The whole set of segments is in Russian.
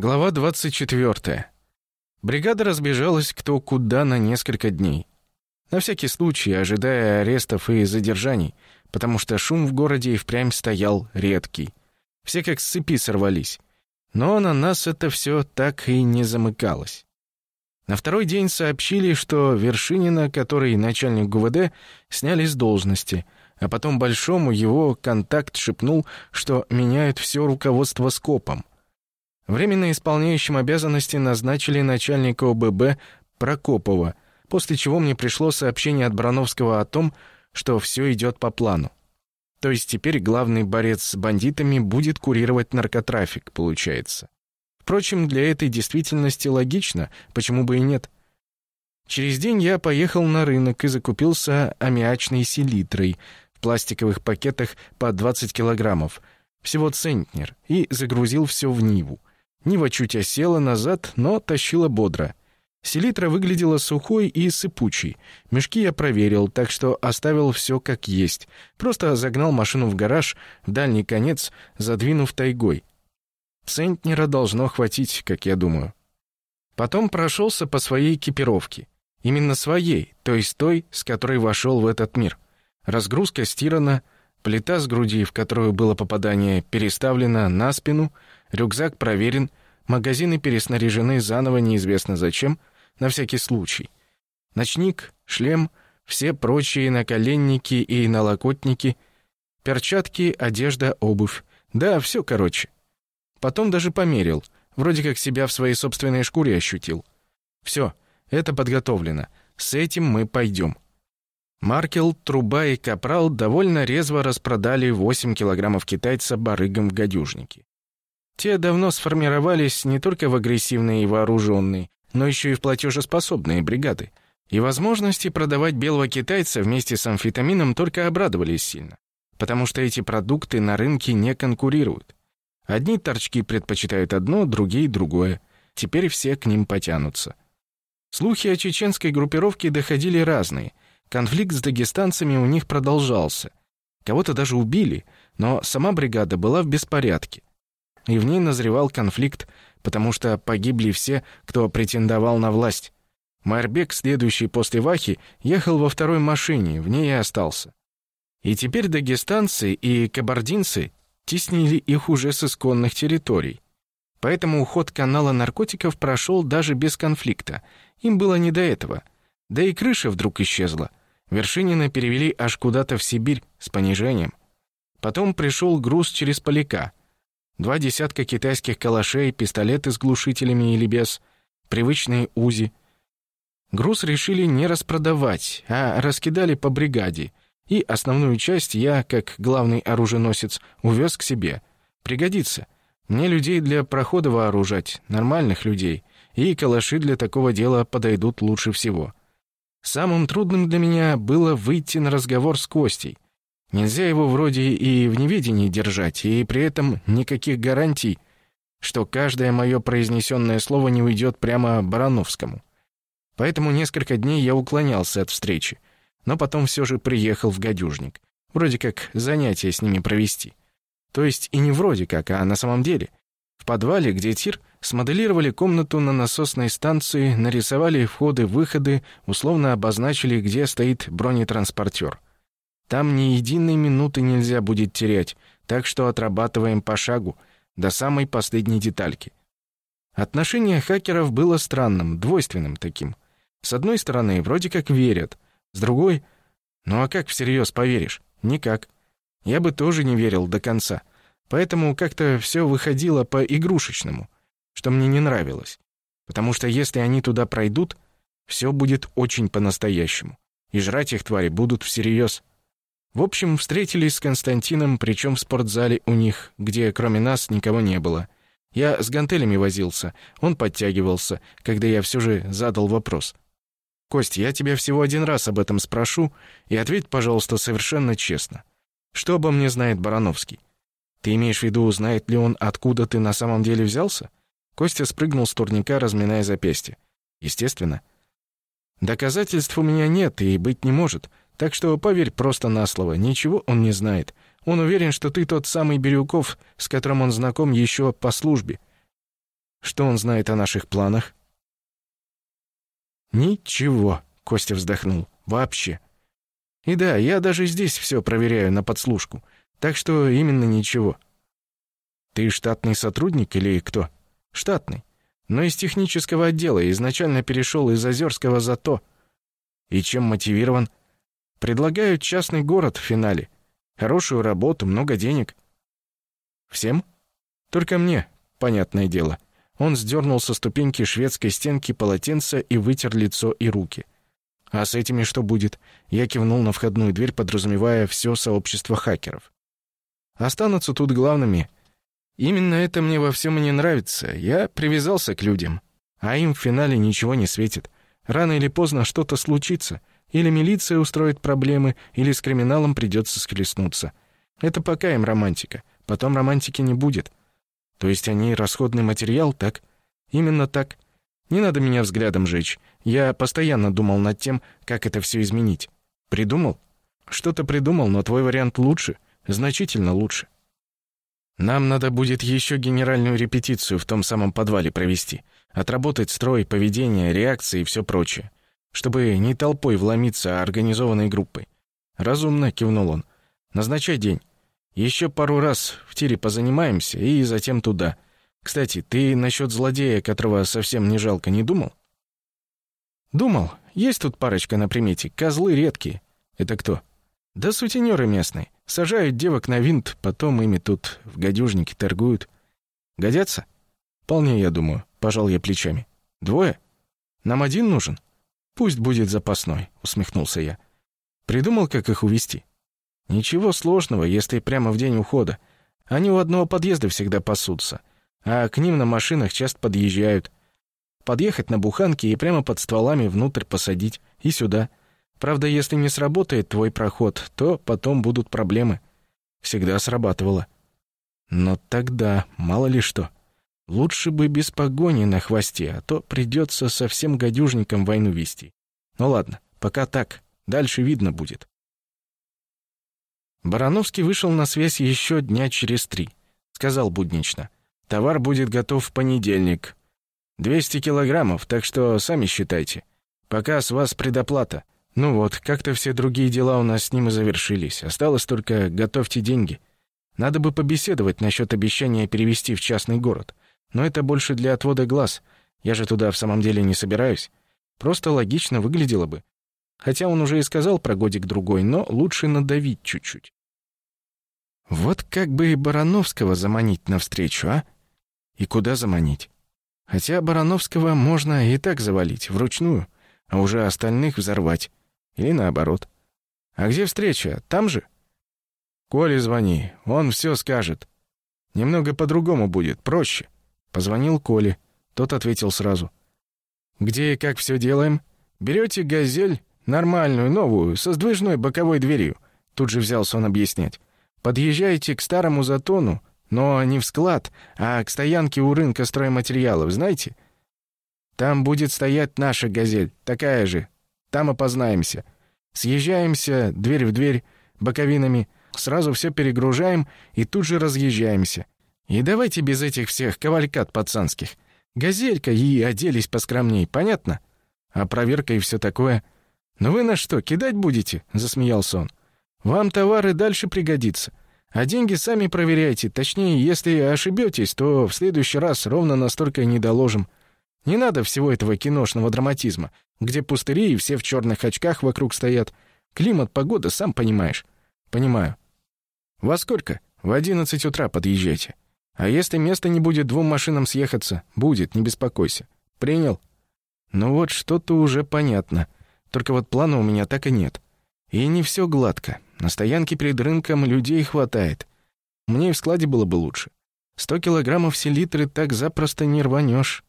Глава 24. Бригада разбежалась кто куда на несколько дней. На всякий случай, ожидая арестов и задержаний, потому что шум в городе и впрямь стоял редкий. Все как с цепи сорвались. Но на нас это все так и не замыкалось. На второй день сообщили, что Вершинина, который начальник ГУВД, сняли с должности, а потом Большому его контакт шепнул, что меняют все руководство скопом. Временно исполняющим обязанности назначили начальника ОББ Прокопова, после чего мне пришло сообщение от Брановского о том, что все идет по плану. То есть теперь главный борец с бандитами будет курировать наркотрафик, получается. Впрочем, для этой действительности логично, почему бы и нет. Через день я поехал на рынок и закупился аммиачной селитрой в пластиковых пакетах по 20 килограммов, всего центнер, и загрузил все в Ниву. Нива чуть осела назад, но тащила бодро. Селитра выглядела сухой и сыпучей. Мешки я проверил, так что оставил все как есть. Просто загнал машину в гараж, дальний конец, задвинув тайгой. Центнера должно хватить, как я думаю. Потом прошелся по своей экипировке. Именно своей, то есть той, с которой вошел в этот мир. Разгрузка стирана, плита с груди, в которую было попадание, переставлена на спину — Рюкзак проверен, магазины переснаряжены заново неизвестно зачем, на всякий случай. Ночник, шлем, все прочие наколенники и налокотники, перчатки, одежда, обувь. Да, все короче. Потом даже померил, вроде как себя в своей собственной шкуре ощутил. Все, это подготовлено. С этим мы пойдем. Маркел, Труба и Капрал довольно резво распродали 8 килограммов китайца барыгам в гадюжнике. Те давно сформировались не только в агрессивные и вооруженные, но еще и в платежеспособные бригады. И возможности продавать белого китайца вместе с амфетамином только обрадовались сильно, потому что эти продукты на рынке не конкурируют. Одни торчки предпочитают одно, другие — другое. Теперь все к ним потянутся. Слухи о чеченской группировке доходили разные. Конфликт с дагестанцами у них продолжался. Кого-то даже убили, но сама бригада была в беспорядке и в ней назревал конфликт, потому что погибли все, кто претендовал на власть. Майрбек, следующий после Вахи, ехал во второй машине, в ней и остался. И теперь дагестанцы и кабардинцы теснили их уже с исконных территорий. Поэтому уход канала наркотиков прошел даже без конфликта. Им было не до этого. Да и крыша вдруг исчезла. Вершинина перевели аж куда-то в Сибирь с понижением. Потом пришел груз через Поляка два десятка китайских калашей, пистолеты с глушителями или без, привычные УЗИ. Груз решили не распродавать, а раскидали по бригаде, и основную часть я, как главный оруженосец, увез к себе. Пригодится. Мне людей для прохода вооружать, нормальных людей, и калаши для такого дела подойдут лучше всего. Самым трудным для меня было выйти на разговор с Костей — Нельзя его вроде и в неведении держать, и при этом никаких гарантий, что каждое мое произнесенное слово не уйдет прямо Барановскому. Поэтому несколько дней я уклонялся от встречи, но потом все же приехал в гадюжник. Вроде как занятия с ними провести. То есть и не вроде как, а на самом деле. В подвале, где тир, смоделировали комнату на насосной станции, нарисовали входы-выходы, условно обозначили, где стоит бронетранспортер — там ни единой минуты нельзя будет терять, так что отрабатываем по шагу, до самой последней детальки. Отношение хакеров было странным, двойственным таким. С одной стороны, вроде как верят, с другой... Ну а как всерьез поверишь? Никак. Я бы тоже не верил до конца. Поэтому как-то все выходило по-игрушечному, что мне не нравилось. Потому что если они туда пройдут, все будет очень по-настоящему. И жрать их твари будут всерьез. В общем, встретились с Константином, причем в спортзале у них, где кроме нас никого не было. Я с гантелями возился, он подтягивался, когда я все же задал вопрос. «Кость, я тебя всего один раз об этом спрошу, и ответь, пожалуйста, совершенно честно. Что обо мне знает Барановский? Ты имеешь в виду, знает ли он, откуда ты на самом деле взялся?» Костя спрыгнул с турника, разминая запястье. «Естественно». «Доказательств у меня нет и быть не может. Так что поверь просто на слово, ничего он не знает. Он уверен, что ты тот самый Бирюков, с которым он знаком еще по службе. Что он знает о наших планах? Ничего, Костя вздохнул. Вообще. И да, я даже здесь все проверяю на подслушку. Так что именно ничего. Ты штатный сотрудник или кто? Штатный. Но из технического отдела изначально перешел из Озерского за то. И чем мотивирован? Предлагают частный город в финале. Хорошую работу, много денег. Всем? Только мне, понятное дело. Он сдернул со ступеньки шведской стенки полотенце и вытер лицо и руки. А с этими что будет? Я кивнул на входную дверь, подразумевая все сообщество хакеров. Останутся тут главными. Именно это мне во всем и не нравится. Я привязался к людям, а им в финале ничего не светит. Рано или поздно что-то случится. Или милиция устроит проблемы, или с криминалом придется схлестнуться. Это пока им романтика. Потом романтики не будет. То есть они расходный материал, так? Именно так. Не надо меня взглядом жечь. Я постоянно думал над тем, как это все изменить. Придумал? Что-то придумал, но твой вариант лучше, значительно лучше. Нам надо будет еще генеральную репетицию в том самом подвале провести, отработать строй, поведение, реакции и все прочее, чтобы не толпой вломиться, а организованной группой. Разумно кивнул он. Назначай день. Еще пару раз в тире позанимаемся и затем туда. Кстати, ты насчет злодея, которого совсем не жалко, не думал? Думал. Есть тут парочка на примете. Козлы редкие. Это кто? Да сутенеры местные. Сажают девок на винт, потом ими тут в гадюжнике торгуют. Годятся? Вполне, я думаю. Пожал я плечами. Двое? Нам один нужен? Пусть будет запасной, усмехнулся я. Придумал, как их увести. Ничего сложного, если прямо в день ухода. Они у одного подъезда всегда пасутся, а к ним на машинах часто подъезжают. Подъехать на буханке и прямо под стволами внутрь посадить и сюда. Правда, если не сработает твой проход, то потом будут проблемы. Всегда срабатывало. Но тогда мало ли что. Лучше бы без погони на хвосте, а то придется совсем гадюжником войну вести. Ну ладно, пока так. Дальше видно будет. Барановский вышел на связь еще дня через три. Сказал буднично. «Товар будет готов в понедельник. 200 килограммов, так что сами считайте. Пока с вас предоплата. Ну вот, как-то все другие дела у нас с ним и завершились. Осталось только готовьте деньги. Надо бы побеседовать насчет обещания перевести в частный город. Но это больше для отвода глаз. Я же туда в самом деле не собираюсь. Просто логично выглядело бы. Хотя он уже и сказал про годик-другой, но лучше надавить чуть-чуть. Вот как бы и Барановского заманить навстречу, а? И куда заманить? Хотя Барановского можно и так завалить, вручную, а уже остальных взорвать. Или наоборот. А где встреча? Там же? Коле звони, он все скажет. Немного по-другому будет, проще. Позвонил Коле. Тот ответил сразу. Где и как все делаем? Берете «Газель», Нормальную, новую, со сдвижной боковой дверью. Тут же взялся он объяснять. Подъезжаете к старому затону, но не в склад, а к стоянке у рынка стройматериалов, знаете? Там будет стоять наша «Газель», такая же. Там опознаемся. Съезжаемся, дверь в дверь, боковинами, сразу все перегружаем и тут же разъезжаемся. И давайте без этих всех кавалькад пацанских. Газелька и оделись поскромней, понятно? А проверка и все такое — «Но вы на что, кидать будете?» — засмеялся он. «Вам товары дальше пригодится. А деньги сами проверяйте. Точнее, если ошибетесь, то в следующий раз ровно настолько не доложим. Не надо всего этого киношного драматизма, где пустыри и все в черных очках вокруг стоят. Климат, погода, сам понимаешь». «Понимаю». «Во сколько?» «В одиннадцать утра подъезжайте. А если места не будет двум машинам съехаться? Будет, не беспокойся». «Принял?» «Ну вот что-то уже понятно». Только вот плана у меня так и нет. И не все гладко. На стоянке перед рынком людей хватает. Мне и в складе было бы лучше. Сто килограммов селитры так запросто не рванешь.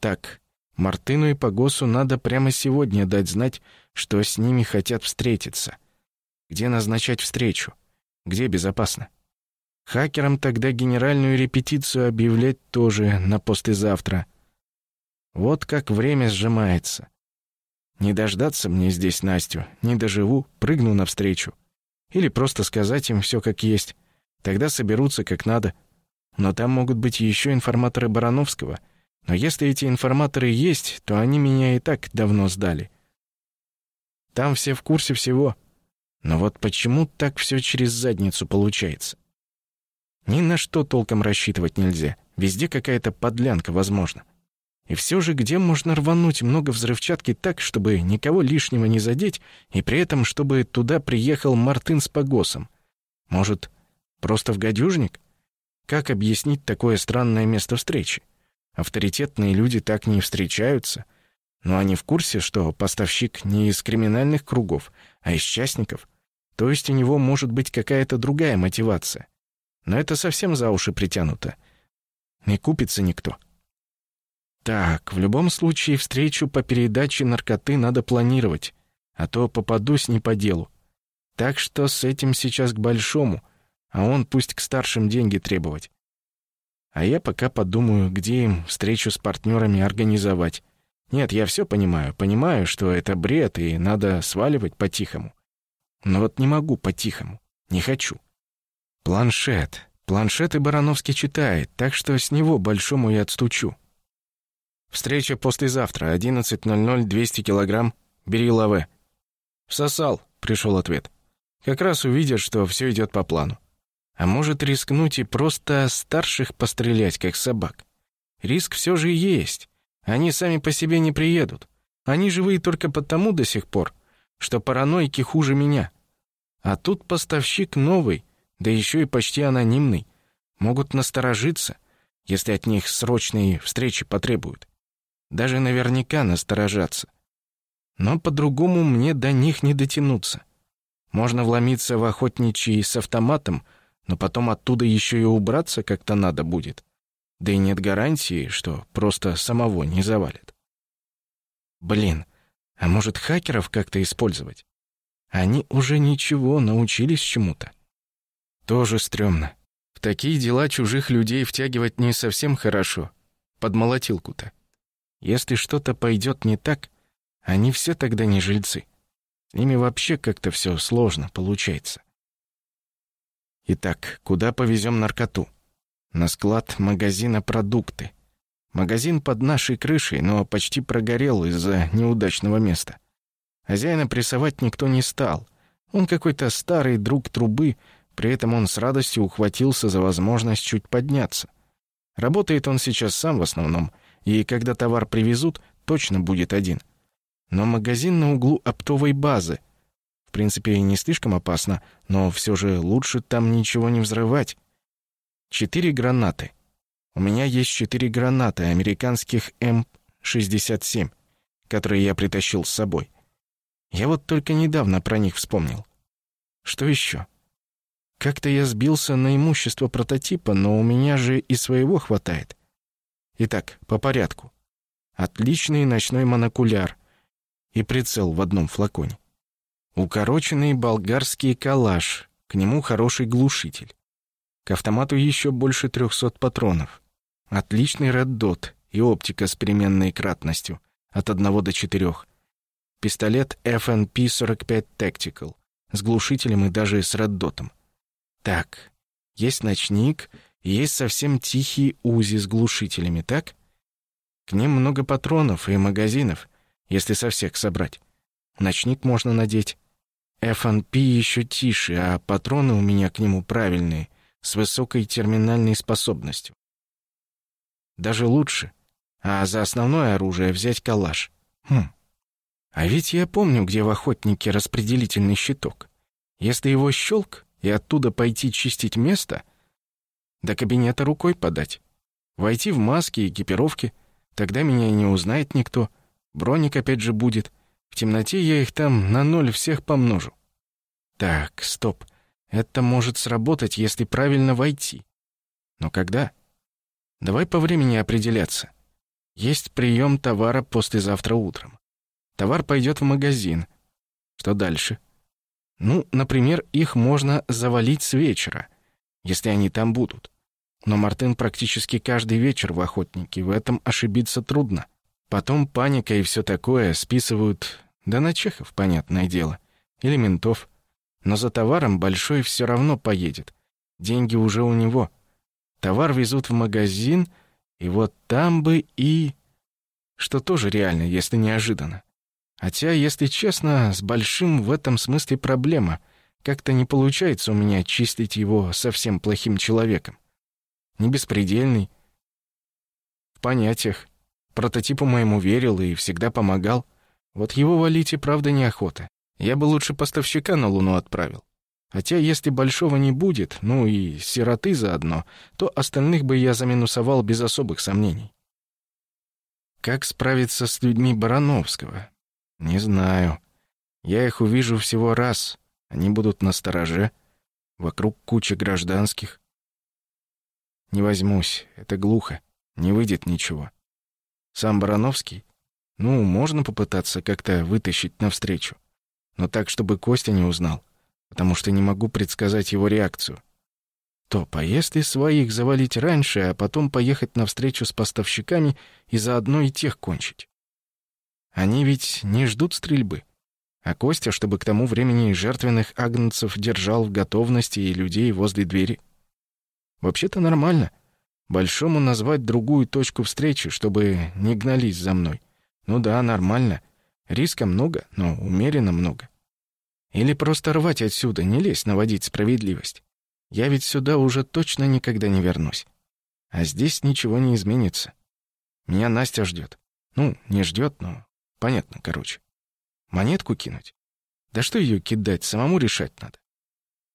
Так, Мартыну и Погосу надо прямо сегодня дать знать, что с ними хотят встретиться. Где назначать встречу? Где безопасно? Хакерам тогда генеральную репетицию объявлять тоже на послезавтра. Вот как время сжимается. Не дождаться мне здесь Настю, не доживу, прыгну навстречу. Или просто сказать им все как есть. Тогда соберутся как надо. Но там могут быть еще информаторы Барановского — Но если эти информаторы есть, то они меня и так давно сдали. Там все в курсе всего. Но вот почему так все через задницу получается? Ни на что толком рассчитывать нельзя. Везде какая-то подлянка возможна. И все же где можно рвануть много взрывчатки так, чтобы никого лишнего не задеть, и при этом, чтобы туда приехал Мартын с Погосом? Может, просто в гадюжник? Как объяснить такое странное место встречи? Авторитетные люди так не встречаются. Но они в курсе, что поставщик не из криминальных кругов, а из частников. То есть у него может быть какая-то другая мотивация. Но это совсем за уши притянуто. Не купится никто. Так, в любом случае встречу по передаче наркоты надо планировать, а то попадусь не по делу. Так что с этим сейчас к большому, а он пусть к старшим деньги требовать. А я пока подумаю, где им встречу с партнерами организовать. Нет, я все понимаю, понимаю, что это бред и надо сваливать по-тихому. Но вот не могу по-тихому, не хочу. Планшет. Планшет и Барановский читает, так что с него большому я отстучу. Встреча послезавтра, 11.00, 200 килограмм. Бери лаве. Всосал, пришел ответ. Как раз увидят, что все идет по плану. А может рискнуть и просто старших пострелять, как собак. Риск все же есть. Они сами по себе не приедут. Они живые только потому до сих пор, что параноики хуже меня. А тут поставщик новый, да еще и почти анонимный. Могут насторожиться, если от них срочные встречи потребуют даже наверняка насторожаться. Но по-другому мне до них не дотянуться. Можно вломиться в охотничьи с автоматом, но потом оттуда еще и убраться как-то надо будет. Да и нет гарантии, что просто самого не завалит. Блин, а может хакеров как-то использовать? Они уже ничего, научились чему-то. Тоже стрёмно. В такие дела чужих людей втягивать не совсем хорошо. Под молотилку-то. Если что-то пойдет не так, они все тогда не жильцы. С ними вообще как-то все сложно получается. Итак, куда повезем наркоту? На склад магазина продукты. Магазин под нашей крышей, но почти прогорел из-за неудачного места. Хозяина прессовать никто не стал. Он какой-то старый друг трубы, при этом он с радостью ухватился за возможность чуть подняться. Работает он сейчас сам в основном — и когда товар привезут, точно будет один. Но магазин на углу оптовой базы. В принципе, не слишком опасно, но все же лучше там ничего не взрывать. Четыре гранаты. У меня есть четыре гранаты американских М-67, которые я притащил с собой. Я вот только недавно про них вспомнил. Что еще? Как-то я сбился на имущество прототипа, но у меня же и своего хватает. Итак, по порядку. Отличный ночной монокуляр и прицел в одном флаконе. Укороченный болгарский калаш, к нему хороший глушитель. К автомату еще больше 300 патронов. Отличный реддот и оптика с переменной кратностью от 1 до 4. Пистолет FNP-45 Tactical с глушителем и даже с реддотом. Так, есть ночник есть совсем тихие УЗИ с глушителями, так? К ним много патронов и магазинов, если со всех собрать. Ночник можно надеть. F&P еще тише, а патроны у меня к нему правильные, с высокой терминальной способностью. Даже лучше. А за основное оружие взять калаш. Хм. А ведь я помню, где в охотнике распределительный щиток. Если его щелк и оттуда пойти чистить место — до кабинета рукой подать. Войти в маске и экипировке. Тогда меня не узнает никто. Броник опять же будет. В темноте я их там на ноль всех помножу. Так, стоп. Это может сработать, если правильно войти. Но когда? Давай по времени определяться. Есть прием товара послезавтра утром. Товар пойдет в магазин. Что дальше? Ну, например, их можно завалить с вечера, если они там будут. Но Мартын практически каждый вечер в охотнике, в этом ошибиться трудно. Потом паника и все такое списывают, да на чехов, понятное дело, или ментов. Но за товаром Большой все равно поедет. Деньги уже у него. Товар везут в магазин, И вот там бы и... Что тоже реально, если неожиданно. Хотя, если честно, с большим в этом смысле проблема. Как-то не получается у меня числить его совсем плохим человеком. Не беспредельный. В понятиях. Прототипу моему верил и всегда помогал. Вот его валить и правда неохота. Я бы лучше поставщика на Луну отправил. Хотя если большого не будет, ну и сироты заодно, то остальных бы я заминусовал без особых сомнений. Как справиться с людьми Барановского? Не знаю. Я их увижу всего раз. Они будут на стороже. Вокруг куча гражданских. Не возьмусь, это глухо. Не выйдет ничего. Сам Барановский? Ну, можно попытаться как-то вытащить навстречу. Но так, чтобы Костя не узнал, потому что не могу предсказать его реакцию. Топ, а если своих завалить раньше, а потом поехать навстречу с поставщиками и заодно и тех кончить? Они ведь не ждут стрельбы. А Костя, чтобы к тому времени жертвенных агнцев держал в готовности и людей возле двери. Вообще-то нормально — Большому назвать другую точку встречи, чтобы не гнались за мной. Ну да, нормально. Риска много, но умеренно много. Или просто рвать отсюда, не лезть наводить справедливость. Я ведь сюда уже точно никогда не вернусь. А здесь ничего не изменится. Меня Настя ждет. Ну, не ждет, но понятно, короче. Монетку кинуть? Да что ее кидать, самому решать надо.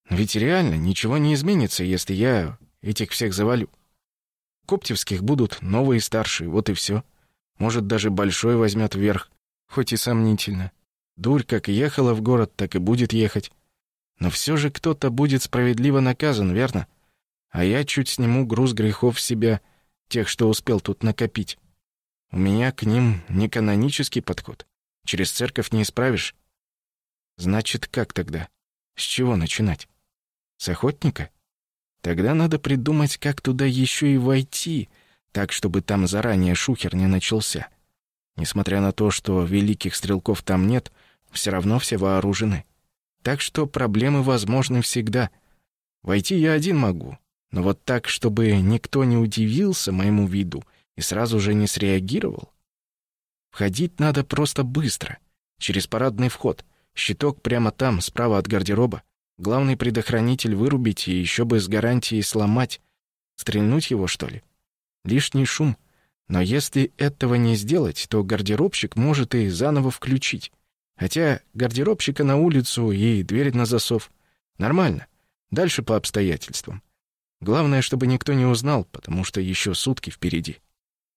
Ведь реально ничего не изменится, если я этих всех завалю. Коптевских будут новые старшие, вот и все. Может, даже большой возьмет вверх, хоть и сомнительно. Дурь как ехала в город, так и будет ехать. Но все же кто-то будет справедливо наказан, верно? А я чуть сниму груз грехов с себя, тех, что успел тут накопить. У меня к ним не канонический подход. Через церковь не исправишь. Значит, как тогда? С чего начинать? С охотника? Тогда надо придумать, как туда еще и войти, так, чтобы там заранее шухер не начался. Несмотря на то, что великих стрелков там нет, все равно все вооружены. Так что проблемы возможны всегда. Войти я один могу, но вот так, чтобы никто не удивился моему виду и сразу же не среагировал. Входить надо просто быстро, через парадный вход, щиток прямо там, справа от гардероба. Главный предохранитель вырубить и еще бы с гарантией сломать. Стрельнуть его, что ли? Лишний шум. Но если этого не сделать, то гардеробщик может и заново включить. Хотя гардеробщика на улицу и дверь на засов. Нормально. Дальше по обстоятельствам. Главное, чтобы никто не узнал, потому что еще сутки впереди.